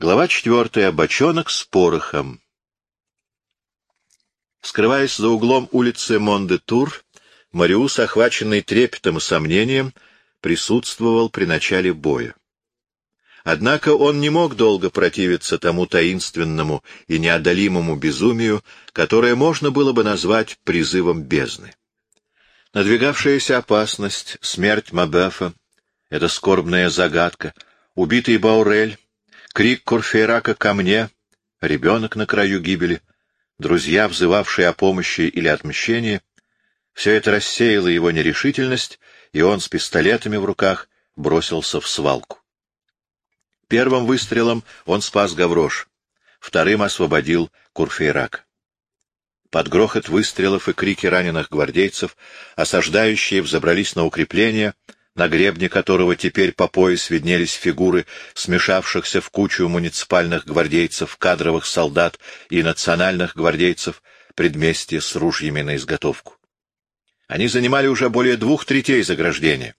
Глава четвертая. Бочонок с порохом. Скрываясь за углом улицы Монде-Тур, Мариус, охваченный трепетом и сомнением, присутствовал при начале боя. Однако он не мог долго противиться тому таинственному и неодолимому безумию, которое можно было бы назвать призывом бездны. Надвигавшаяся опасность, смерть Мабефа, эта скорбная загадка, убитый Баурель, Крик Курфейрака ко мне, ребенок на краю гибели, друзья, взывавшие о помощи или отмщении — все это рассеяло его нерешительность, и он с пистолетами в руках бросился в свалку. Первым выстрелом он спас Гаврош, вторым освободил Курфейрака. Под грохот выстрелов и крики раненых гвардейцев осаждающие взобрались на укрепление — на гребне которого теперь по пояс виднелись фигуры смешавшихся в кучу муниципальных гвардейцев, кадровых солдат и национальных гвардейцев, предместья с ружьями на изготовку. Они занимали уже более двух третей заграждения,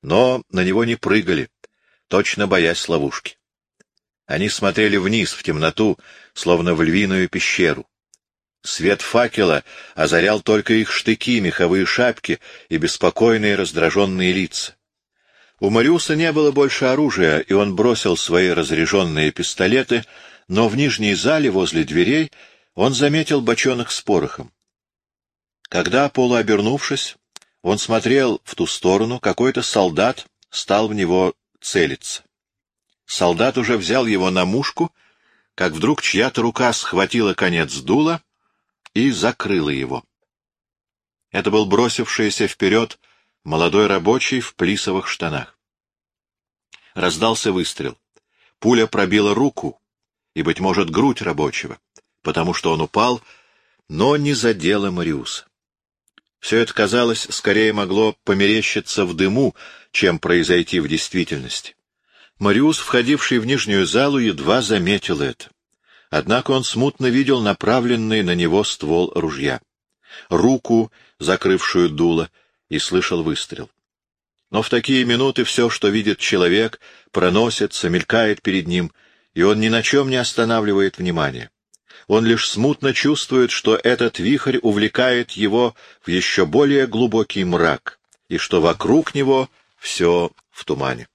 но на него не прыгали, точно боясь ловушки. Они смотрели вниз, в темноту, словно в львиную пещеру. Свет факела озарял только их штыки, меховые шапки и беспокойные раздраженные лица. У Мариуса не было больше оружия, и он бросил свои разряженные пистолеты, но в нижней зале возле дверей он заметил бочонок с порохом. Когда, полуобернувшись, он смотрел в ту сторону, какой-то солдат стал в него целиться. Солдат уже взял его на мушку, как вдруг чья-то рука схватила конец дула и закрыла его. Это был бросившийся вперед молодой рабочий в плисовых штанах. Раздался выстрел. Пуля пробила руку и, быть может, грудь рабочего, потому что он упал, но не задела Мариуса. Все это, казалось, скорее могло померещиться в дыму, чем произойти в действительности. Мариус, входивший в нижнюю залу, едва заметил это. Однако он смутно видел направленный на него ствол ружья, руку, закрывшую дуло, и слышал выстрел. Но в такие минуты все, что видит человек, проносится, мелькает перед ним, и он ни на чем не останавливает внимания. Он лишь смутно чувствует, что этот вихрь увлекает его в еще более глубокий мрак, и что вокруг него все в тумане.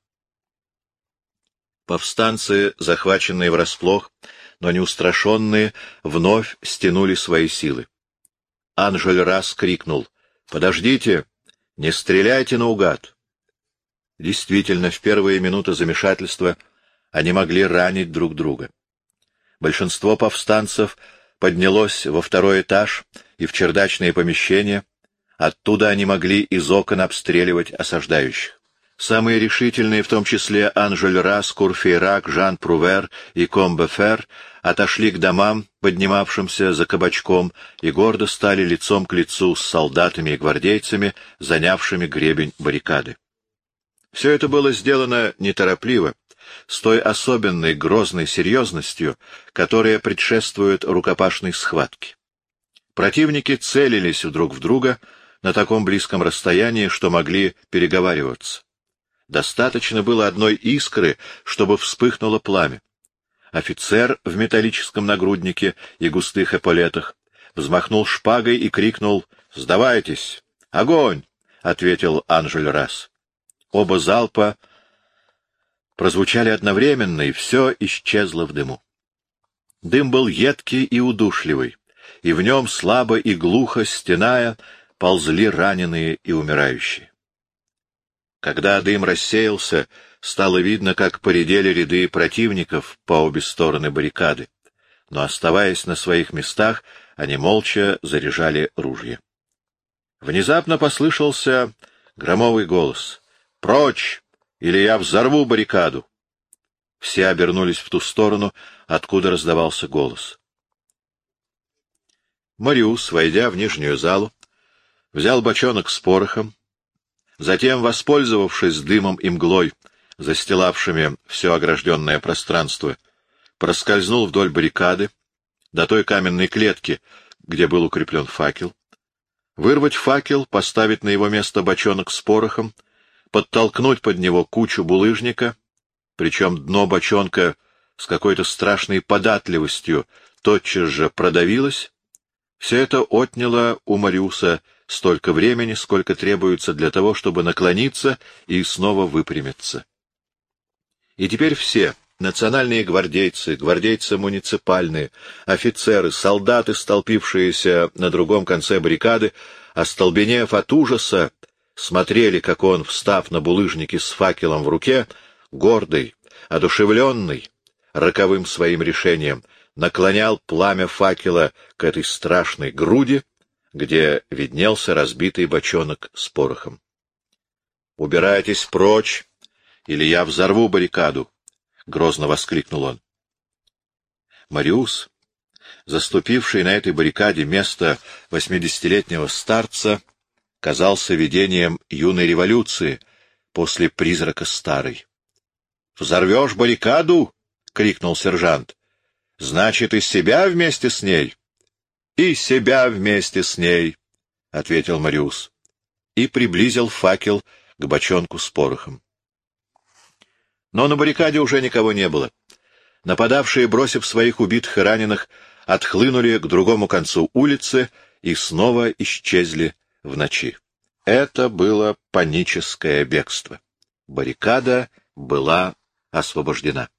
Повстанцы, захваченные врасплох, но неустрашенные вновь стянули свои силы. Анжель раз крикнул «Подождите! Не стреляйте наугад!» Действительно, в первые минуты замешательства они могли ранить друг друга. Большинство повстанцев поднялось во второй этаж и в чердачные помещения, оттуда они могли из окон обстреливать осаждающих. Самые решительные, в том числе Анжель Рас, Курфейрак, Жан Прувер и Комбефер, отошли к домам, поднимавшимся за кабачком, и гордо стали лицом к лицу с солдатами и гвардейцами, занявшими гребень баррикады. Все это было сделано неторопливо, с той особенной грозной серьезностью, которая предшествует рукопашной схватке. Противники целились друг в друга на таком близком расстоянии, что могли переговариваться. Достаточно было одной искры, чтобы вспыхнуло пламя. Офицер в металлическом нагруднике и густых эполетах взмахнул шпагой и крикнул «Сдавайтесь! Огонь!» — ответил Анжель Расс. Оба залпа прозвучали одновременно, и все исчезло в дыму. Дым был едкий и удушливый, и в нем слабо и глухо, стеная, ползли раненые и умирающие. Когда дым рассеялся, стало видно, как поредели ряды противников по обе стороны баррикады, но, оставаясь на своих местах, они молча заряжали ружья. Внезапно послышался громовый голос. «Прочь, или я взорву баррикаду!» Все обернулись в ту сторону, откуда раздавался голос. Мариус, войдя в нижнюю залу, взял бочонок с порохом, Затем, воспользовавшись дымом и мглой, застилавшими все огражденное пространство, проскользнул вдоль баррикады до той каменной клетки, где был укреплен факел, вырвать факел, поставить на его место бочонок с порохом, подтолкнуть под него кучу булыжника, причем дно бочонка с какой-то страшной податливостью тотчас же продавилась, все это отняло у Мариуса столько времени, сколько требуется для того, чтобы наклониться и снова выпрямиться. И теперь все — национальные гвардейцы, гвардейцы муниципальные, офицеры, солдаты, столпившиеся на другом конце баррикады, остолбенев от ужаса, смотрели, как он, встав на булыжнике с факелом в руке, гордый, одушевленный, роковым своим решением, наклонял пламя факела к этой страшной груди, где виднелся разбитый бочонок с порохом. — Убирайтесь прочь, или я взорву баррикаду! — грозно воскликнул он. Мариус, заступивший на этой баррикаде место восьмидесятилетнего старца, казался видением юной революции после призрака старой. — Взорвешь баррикаду? — крикнул сержант. — Значит, и себя вместе с ней? — И себя вместе с ней, — ответил Мариус. И приблизил факел к бочонку с порохом. Но на баррикаде уже никого не было. Нападавшие, бросив своих убитых и раненых, отхлынули к другому концу улицы и снова исчезли в ночи. Это было паническое бегство. Баррикада была освобождена.